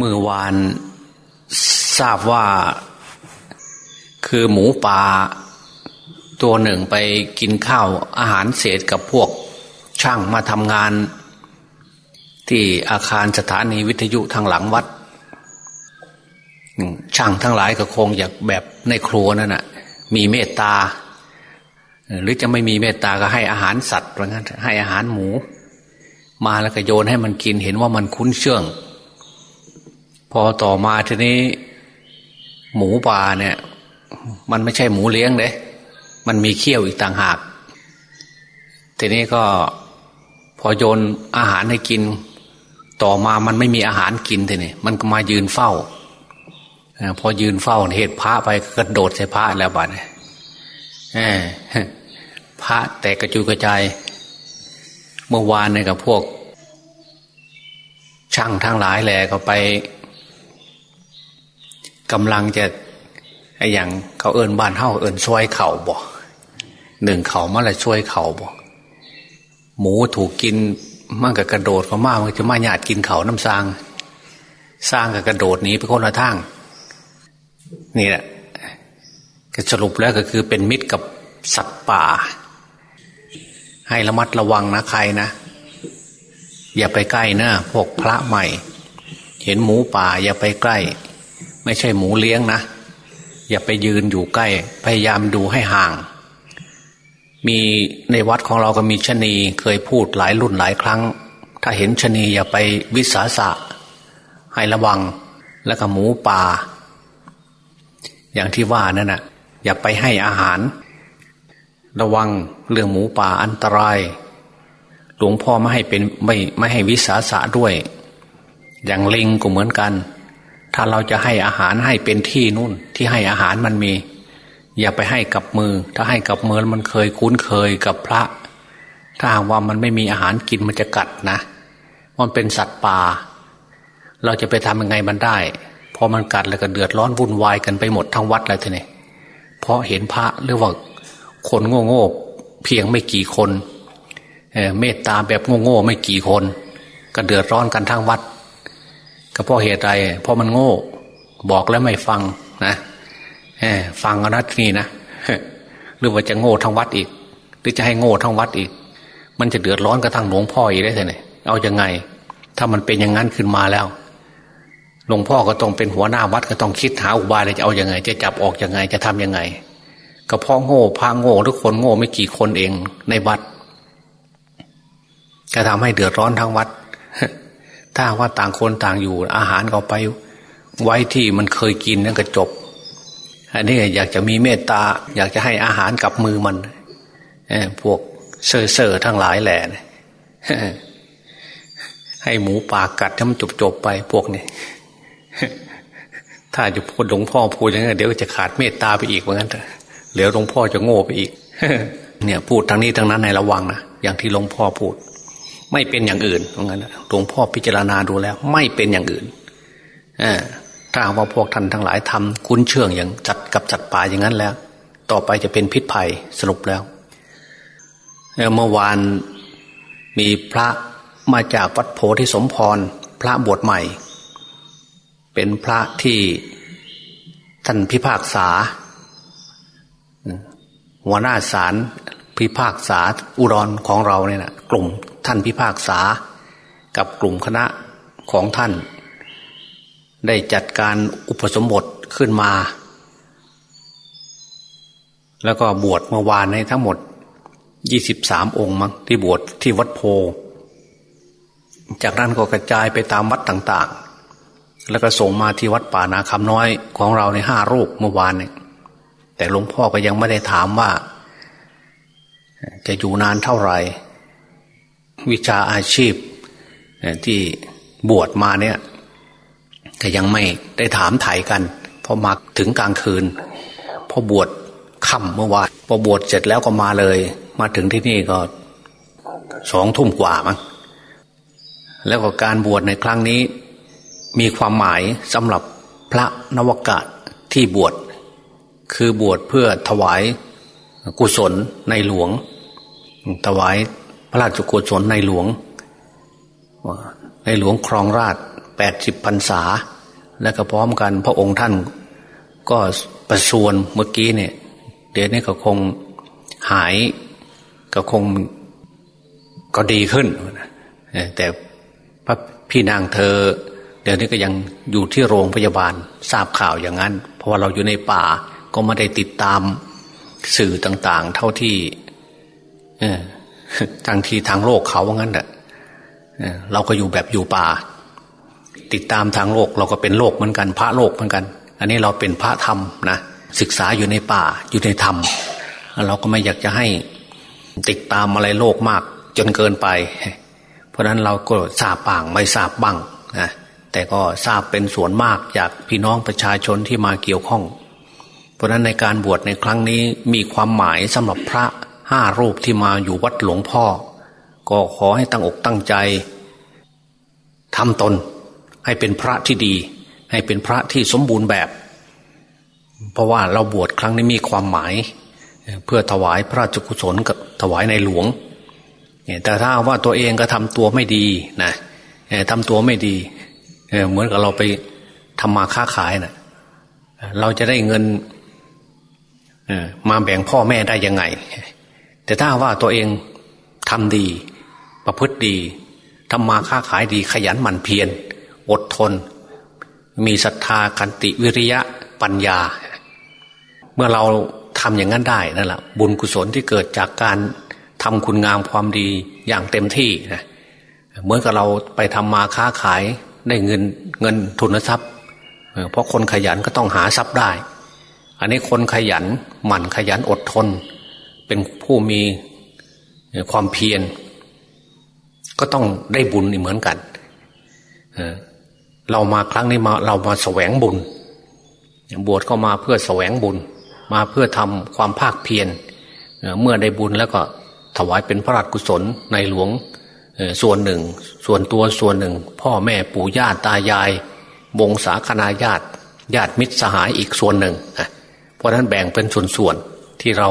เมื่อวานทราบว่าคือหมูป่าตัวหนึ่งไปกินข้าวอาหารเศษกับพวกช่างมาทำงาน ที่อาคารสถานีวิทยุทางหลังวัด ช่างทั้งหลายก็คงอยากแบบในครัวนั่นน่ะ มีเมตตา หรือจะไม่มีเมตตาก็ให้อาหารสัตว์ว่างั้นให้อาหารหมู มาแล้วก็โยนให้มันกินเห็นว่ามันคุ้นเชื่อง พอต่อมาทีนี้ หมูป่าเนี่ย มันไม่ใช่หมูเลี้ยงเลยมันมีเขี้ยวอีกต่างหาก ทีนี้ก็พอโยนอาหารให้กิน ต่อมามันไม่มีอาหารกินทีนี้มันก็มายืนเฝ้าพอยืนเฝ้าเหตุพระไปกระโดดใส่พระแล้วบัดพระแตกกระจุยกระจายเมื่อวานเนี่ยกับพวก ช่างทั้งหลายแหละก็ไป กำลังจะไอ้อย่างเขาเอินบ้านเฮาเอินช่วยเข่าบ่หนึ่งเข่ามาละช่วยเข่าบ่หมูถูกกินมันกับกระโดดเขามามันจะมาหยาดกินเขาน้ำซางสร้างกับกระโดดหนีไปคนละทางนี่แหละสรุปแล้วก็คือเป็นมิตรกับสัตว์ป่า ให้ระมัดระวังนะใครนะ อย่าไปใกล้นะพวกพระใหม่ เห็นหมูป่าอย่าไปใกล้ ไม่ใช่หมูเลี้ยงนะ อย่าไปยืนอยู่ใกล้ พยายามดูให้ห่าง มีในวัดของเราก็มีชนีเคยพูดหลายรุ่นหลายครั้ง ถ้าเห็นชนีอย่าไปวิสาสะ ให้ระวังแล้วก็หมูป่า อย่างที่ว่านั่นนะ่ะ อย่าไปให้อาหาร ระวังเรื่องหมูป่าอันตราย หลวงพ่อไม่ให้เป็นไม่ไม่ให้วิสาสะด้วย อย่างลิงก็เหมือนกัน ถ้าเราจะให้อาหารให้เป็นที่นู่น ที่ให้อาหารมันมี อย่าไปให้กับมือ ถ้าให้กับมือมันเคยคุ้นเคยกับพระ ถ้าหากว่ามันไม่มีอาหารกินมันจะกัดนะ มันเป็นสัตว์ป่า เราจะไปทำยังไงมันได้พอมันกัดแล้วก็เดือดร้อนวุ่นวายกันไปหมดทั้งวัดเลยทีนี้เพราะเห็นพระหรือว่าคนโง่โง่เพียงไม่กี่คนเเมตตาแบบโง่โง่ไม่กี่คน ก็เดือดร้อนกันทั้งวัด ก็เพราะเหตุใดเพราะมันโง่ บอกแล้วไม่ฟังนะฟังอนัตนี่นะหรือว่าจะโง่ทั้งวัดอีก หรือจะให้โง่ทั้งวัดอีก มันจะเดือดร้อนกระทั่งหลวงพ่ออีกได้ไงเอาอยัางไง ถ้ามันเป็นอย่างนั้นขึ้นมาแล้วหลวงพ่อก็ต้องเป็นหัวหน้าวัดก็ต้องคิดหาอุบายเลยจะเอาอยัางไง จะจับออกอยังไงจะทํำยังไงก็เพราะโง่พาโง่ทุกคนโง่ไม่กี่คนเองในวัด ก็ทำให้เดือดร้อนทั้งวัด ถ้าว่าต่างคนต่างอยู่ อาหารก็ไปไว้ที่มันเคยกินนั่นก็จบ อันนี้อยากจะมีเมตตา อยากจะให้อาหารกับมือมันพวกเซ่อเซ่อทั้งหลายแหละให้หมูปากกัดทำจบจบไปพวกนี้ถ้าจะพูดหลวงพ่อพูดอย่างนี้เดี๋ยวจะขาดเมตตาไปอีกเหมือนกันเดี๋ยวหลวงพ่อจะโง่ไปอีก เนี่ย พูดทางนี้ทางนั้นในระวังนะอย่างที่หลวงพ่อพูด ไม่เป็นอย่างอื่นเหมือนกันหลวงพ่อพิจารณาดูแล้ว ไม่เป็นอย่างอื่นถ้าว่าพวกท่านทั้งหลายทำคุ้นเชื่องอย่างจัดกับจัดป่าอย่างนั้นแล้ว ต่อไปจะเป็นพิษภัยสรุปแล้วเมื่อวานมีพระมาจากวัดโพธิสมพร พระบวชใหม่ เป็นพระที่ท่านพิพากษา หัวหน้าศาลพิพากษาอุดรของเราเนี่ยนะกลุ่ม ท่านพิพากษา กับกลุ่มคณะของท่าน ได้จัดการอุปสมบทขึ้นมา แล้วก็บวชเมื่อวานในทั้งหมดยี่สิบสามองค์มั้งที่บวชที่วัดโพ จากนั้นก็กระจายไปตามวัดต่างๆ แล้วก็ส่งมาที่วัดป่านาคำน้อยของเราในห้ารูปเมื่อวานเนี่ย แต่หลวงพ่อก็ยังไม่ได้ถามว่า จะอยู่นานเท่าไหร่ วิชาอาชีพที่บวชมาเนี่ยก็ยังไม่ได้ถามถ่ายกันพอมาถึงกลางคืน พอบวชค่ำเมื่อวานพอบวชเสร็จแล้วก็มาเลย มาถึงที่นี่ก็สองทุ่มกว่ามั้งแล้วก็การบวชในครั้งนี้ มีความหมายสำหรับพระนวกะที่บวชคือบวชเพื่อถวายกุศลในหลวง ถวาย พระราชกุศลในหลวง ในหลวงครองราชแปดสิบพรรษา และก็พร้อมกันพระองค์ท่าน ก็ประสวนเมื่อกี้เนี่ย เดี๋ยวนี้ก็คงหายก็คงก็ดีขึ้น แต่พระพี่นางเธอ เดี๋ยวนี้ก็ยังอยู่ที่โรงพยาบาลทราบข่าวอย่างนั้น เพราะว่าเราอยู่ในป่าก็ไม่ได้ติดตามสื่อต่าง ๆ เท่าที่ ทางทีทางโลกเขาว่างั้นแหละเราก็อยู่แบบอยู่ป่า ติดตามทางโลกเราก็เป็นโลกเหมือนกัน พระโลกเหมือนกัน อันนี้เราเป็นพระธรรมนะศึกษาอยู่ในป่าอยู่ในธรรม เราก็ไม่อยากจะให้ติดตามอะไรโลกมากจนเกินไป เพราะนั้นเราก็ทราบบ้างไม่ทราบบ้างนะแต่ก็ทราบเป็นส่วนมากจากพี่น้องประชาชนที่มาเกี่ยวข้อง เพราะนั้นในการบวชในครั้งนี้มีความหมายสำหรับพระ ห้ารูปที่มาอยู่วัดหลวงพ่อ ก็ขอให้ตั้งอกตั้งใจทำตน ให้เป็นพระที่ดี ให้เป็นพระที่สมบูรณ์แบบ เพราะว่าเราบวชครั้งนี้มีความหมาย เพื่อถวายพระราชกุศลกับถวายในหลวงแต่ถ้าว่าตัวเองก็ทำตัวไม่ดีนะทำตัวไม่ดีเหมือนกับเราไปทำมาค้าขายนะเราจะได้เงินมาแบ่งพ่อแม่ได้ยังไง แต่ถ้าว่าตัวเองทำดี ประพฤติดีทำมาค้าขายดีขยันหมั่นเพียรอดทน มีศรัทธาคันติวิริยะปัญญา เมื่อเราทำอย่างนั้นได้นั่นแหละบุญกุศลที่เกิดจากการทำคุณงามความดีอย่างเต็มที่นะเหมือนกับเราไปทำมาค้าขายได้เงินเงินทุนทรัพย์ เพราะคนขยันก็ต้องหาทรัพย์ได้ อันนี้คนขยันหมั่นขยันอดทน เป็นผู้มีความเพียรก็ต้องได้บุญเหมือนกันเรามาครั้งนี้มาเรามาแสวงบุญ บวชก็มาเพื่อแสวงบุญ มาเพื่อทำความภาคเพียรเมื่อได้บุญแล้วก็ถวายเป็นพระราชกุศลในหลวงส่วนหนึ่ง ส่วนตัวส่วนหนึ่ง พ่อแม่ปู่ย่าตายาย วงศาคณาญาติญาติมิตรสหายอีกส่วนหนึ่งเพราะนั้นแบ่งเป็นส่วนๆที่เรา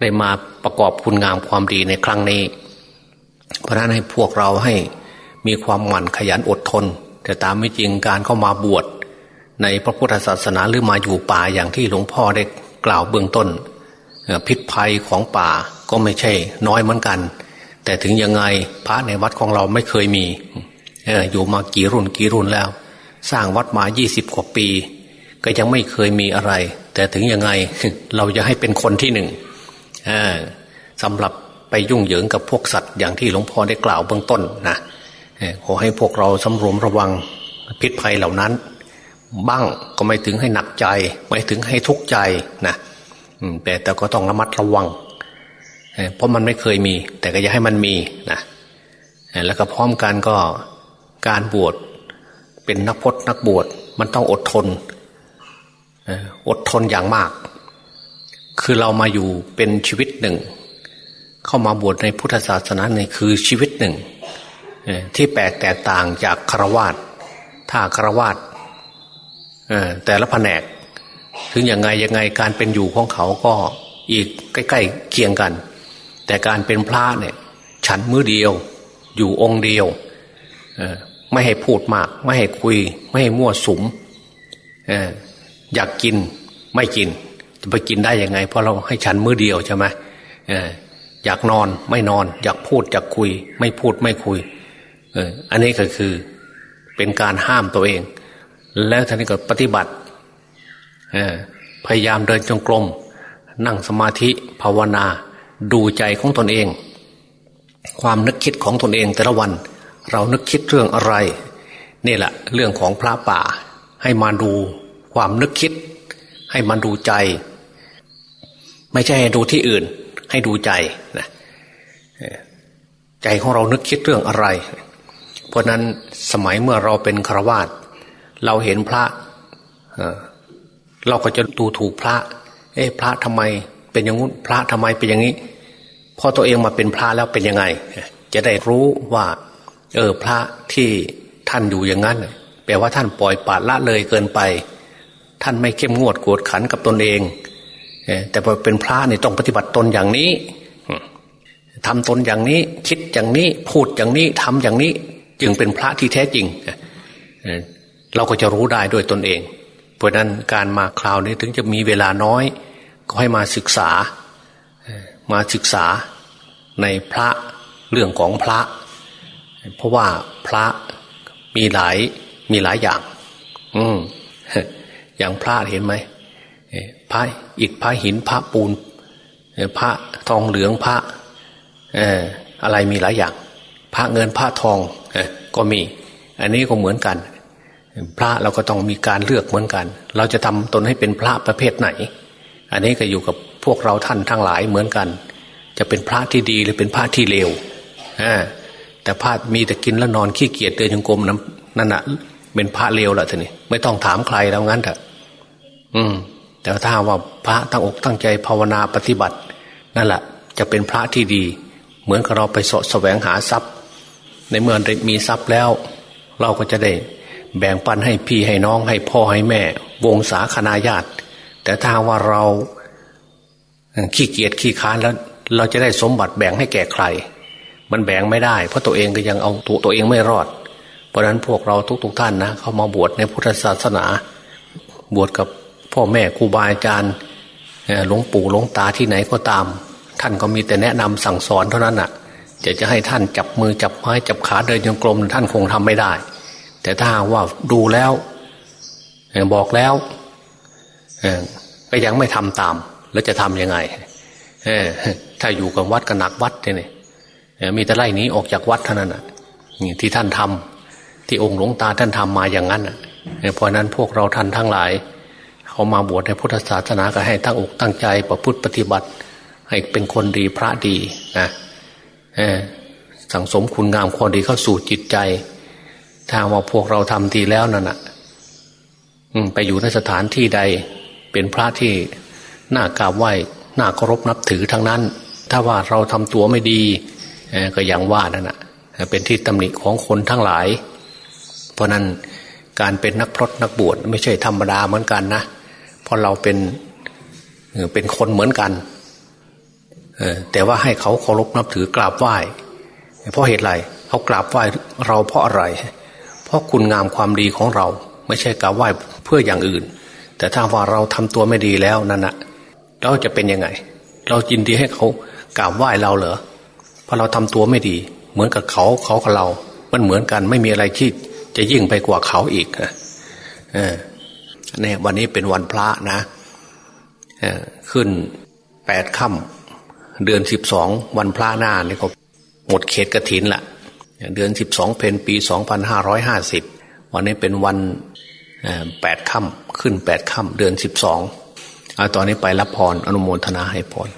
ได้มาประกอบคุณงามความดีในครั้งนี้ เพราะนั้นให้พวกเราให้มีความหมั่นขยันอดทน แต่ตามไม่จริงการเข้ามาบวชในพระพุทธศาสนาหรือมาอยู่ป่าอย่างที่หลวงพ่อได้กล่าวเบื้องต้น พิษภัยของป่าก็ไม่ใช่น้อยเหมือนกัน แต่ถึงยังไงพระในวัดของเราไม่เคยมีอยู่มากี่รุ่นกี่รุ่นแล้ว สร้างวัดมายี่สิบกว่าปี ก็ยังไม่เคยมีอะไร แต่ถึงยังไงเราจะให้เป็นคนที่หนึ่ง สำหรับไปยุ่งเหยิงกับพวกสัตว์อย่างที่หลวงพ่อได้กล่าวเบื้องต้นนะขอให้พวกเราสำรวมระวังพิษภัยเหล่านั้น บ้างก็ไม่ถึงให้หนักใจ ไม่ถึงให้ทุกข์ใจนะแต่แต่ก็ต้องระมัดระวัง เพราะมันไม่เคยมี แต่ก็อย่าให้มันมีนะแล้วก็พร้อมกันก็การบวชเป็นนักพจนักบวชมันต้องอดทนอดทนอย่างมาก คือเรามาอยู่เป็นชีวิตหนึ่ง เข้ามาบวชในพุทธศาสนาเนี่ยคือชีวิตหนึ่ง ที่แปลกแตกต่างจากคารวาสถ้าคารวาสแต่ละแผนก ถึงยังไงยังไงการเป็นอยู่ของเขาก็อีกใกล้ๆเคียงกัน แต่การเป็นพระเนี่ย ฉันมือเดียว อยู่องค์เดียวไม่ให้พูดมาก ไม่ให้คุย ไม่ให้มั่วสุมอยากกินไม่กิน จะไปกินได้ยังไง เพราะเราให้ฉันมือเดียวใช่ไหมอยากนอนไม่นอน อยากพูดอยากคุย ไม่พูดไม่คุยอันนี้ก็คือเป็นการห้ามตัวเอง แล้วท่านก็ปฏิบัติพยายามเดินจงกรมนั่งสมาธิภาวนา ดูใจของตนเอง ความนึกคิดของตนเองแต่ละวัน เรานึกคิดเรื่องอะไร นี่แหละเรื่องของพระป่า ให้มาดูความนึกคิด ให้มันดูใจ ไม่ใช่ให้ดูที่อื่น ให้ดูใจนะใจของเรานึกคิดเรื่องอะไร เพราะนั้นสมัยเมื่อเราเป็นฆรวาสเราเห็นพระเราก็จะดูถูกพระ เอ๊ะพระทำไมเป็นอย่างงู้นพระทำไมเป็นอย่างนี้พอตัวเองมาเป็นพระแล้วเป็นยังไง จะได้รู้ว่า เออพระที่ท่านอยู่อย่างนั้นแปลว่าท่านปล่อยปาละเลยเกินไป ท่านไม่เข้มงวดกวดขันกับตนเอง แต่พอเป็นพระนี่ต้องปฏิบัติตนอย่างนี้ทำตนอย่างนี้ คิดอย่างนี้พูดอย่างนี้ทำอย่างนี้ จึงเป็นพระที่แท้จริงเราก็จะรู้ได้ด้วยตนเอง เพราะนั้นการมาคราวนี้ถึงจะมีเวลาน้อย ก็ให้มาศึกษา มาศึกษาในพระเรื่องของพระ เพราะว่าพระมีหลายมีหลายอย่าง อืมอย่างพระเห็นไหม พระอิฐพระหินพระปูนพระทองเหลืองพระอะไรมีหลายอย่าง พระเงินพระทองก็มี อันนี้ก็เหมือนกัน พระเราก็ต้องมีการเลือกเหมือนกัน เราจะทำตนให้เป็นพระประเภทไหน อันนี้ก็อยู่กับพวกเราท่านทั้งหลายเหมือนกัน จะเป็นพระที่ดีหรือเป็นพระที่เลวแต่พระมีแต่กินแล้วนอนขี้เกียจเดินจงกรมนั้นนั่นแหะเป็นพระเลวละท่านี่ไม่ต้องถามใครแล้วงั้นเถอะอืม แต่ถ้าว่าพระตั้งอกตั้งใจภาวนาปฏิบัติ นั่นแหละจะเป็นพระที่ดี เหมือนกับเราไปสะแสวงหาทรัพย์ ในเมื่อได้มีทรัพย์แล้ว เราก็จะได้แบ่งปันให้พี่ให้น้องให้พ่อให้แม่ วงศาคณาญาติ แต่ถ้าว่าเราขี้เกียจขี้ค้านแล้ว เราจะได้สมบัติแบ่งให้แก่ใคร มันแบ่งไม่ได้ เพราะตัวเองก็ยังเอาตัวตัวเองไม่รอด เพราะนั้นพวกเราทุกๆทท่านนะ เขามาบวชในพุทธศาสนา บวชกับ พ่อแม่ครูบาอาจารย์หลวงปู่หลวงตาที่ไหนก็ตาม ท่านก็มีแต่แนะนำสั่งสอนเท่านั้นน่ะจะจะให้ท่านจับมือจับไม้จับขาเดินจงกรมท่านคงทำไม่ได้ แต่ถ้าว่าดูแล้วบอกแล้วก็ยังไม่ทำตาม แล้วจะทํำยังไงถ้าอยู่กับวัดก็หนักวัดเนี่ยมีแต่ไล่นี้ออกจากวัดเท่านั้นน่ะที่ท่านทำที่องค์หลวงตาท่านทำมาอย่างนั้นอะเพราะนั้นพวกเราท่านทั้งหลาย เขามาบวชในพุทธศาสนาก็ให้ตั้งอกตั้งใจประพฤติปฏิบัติ ให้เป็นคนดีพระดีนะสั่งสมคุณงามความดีเข้าสู่จิตใจ ถ้าว่าพวกเราทำดีแล้วนั่นนะไปอยู่ในสถานที่ใด เป็นพระที่น่ากราบไหว้น่าเคารพนับถือทั้งนั้น ถ้าว่าเราทำตัวไม่ดีก็ยังว่านั่นนะเป็นที่ตำหนิของคนทั้งหลาย เพราะนั้นการเป็นนักพรตนักบวชไม่ใช่ธรรมดาเหมือนกันนะ ราะเราเป็นเป็นคนเหมือนกันแต่ว่าให้เขาเคารพนับถือกราบไหว้เพราะเหตุไรเขากราบไหว้เราเพราะอะไร เพราะคุณงามความดีของเรา ไม่ใช่กราบไหว้เพื่ออย่างอื่น แต่ถ้าว่าเราทำตัวไม่ดีแล้วนั่นนะเราจะเป็นยังไง เราจินดีให้เขากราบไหว้เราเหรอเพราะเราทำตัวไม่ดี เหมือนกับเขาเขากับเรา มันเหมือนกันไม่มีอะไรที่จะยิ่งไปกว่าเขาอีกนะ เนี่ยวันนี้เป็นวันพระนะขึ้นแปดค่ำเดือนสิบสองวันพระหน้านี่ก็หมดเขตกระถินละเดือนสิบสองเพนปีสองพันห้าร้อยห้าสิบวันนี้เป็นวันแปดค่ำขึ้นแปดค่ำเดือนสิบสองเอาตอนนี้ไปรับพรอนุโมทนาให้พร